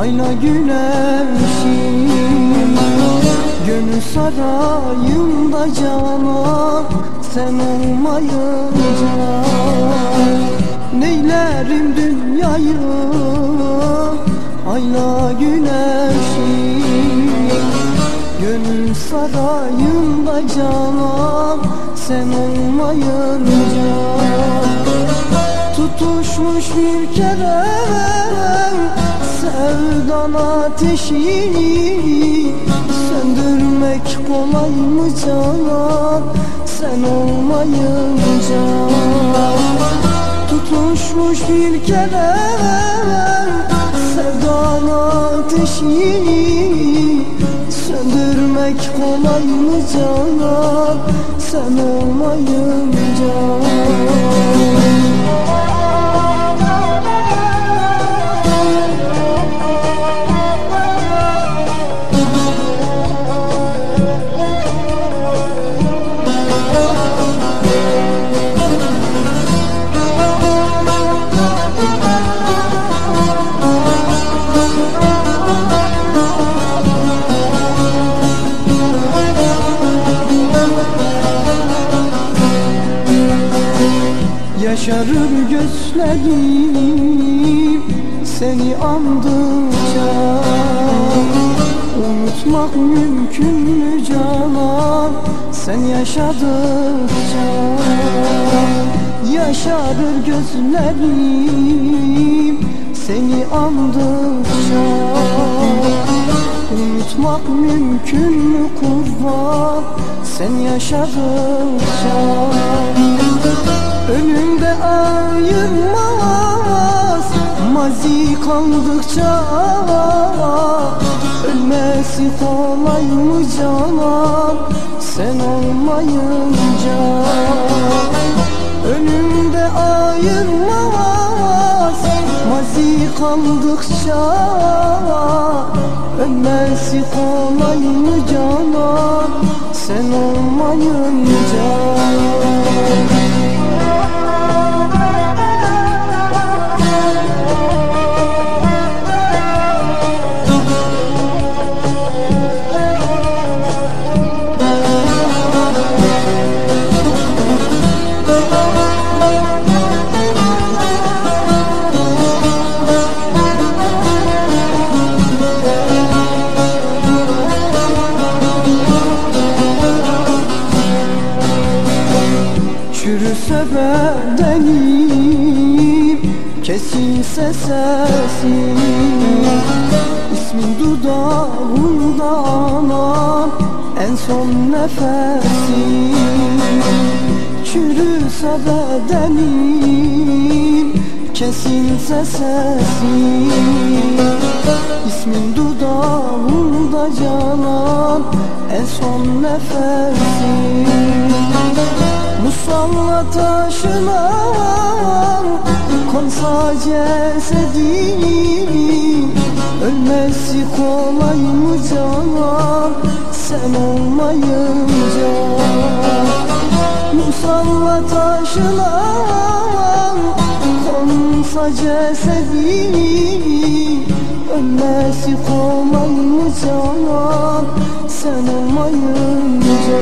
Ayna güneşi Gönül sarayında canan Sen olmayınca Neylerim dünyayı? Ayna güneşi Gönül sarayında canan Sen olmayınca Tutuşmuş bir kere Sevdan ateşini Söndürmek kolay mı canan? Sen olmayınca Tutuşmuş bir kere Sevdan ateşini Söndürmek kolay mı canan? Sen olmayınca Yaşarır gözlerim seni andıkça Unutmak mümkün mü canan? Sen yaşadıkça Yaşarır gözlerim seni andıkça Unutmak mümkün mü kurban? Sen yaşadıkça Önümde ayırmaz. Mazi kaldıkça Ölmesi kolay mı canan Sen olmayınca. Önümde ayırmaz. Mazi kaldıkça Ölmesi kolay mı canan Sen olmayınca Çürüse bedenim Kesilse sesim İsmin dudağımda anam En son nefesim Çürüse bedenim Kesilse sesim İsmin dudağımda canan En son nefesim Musalla taşına konsa cesedini Ölmesi kolay mı canan sen olmayınca. Musalla taşına konsa cesedini Ölmesi kolay mı canan sen olmayınca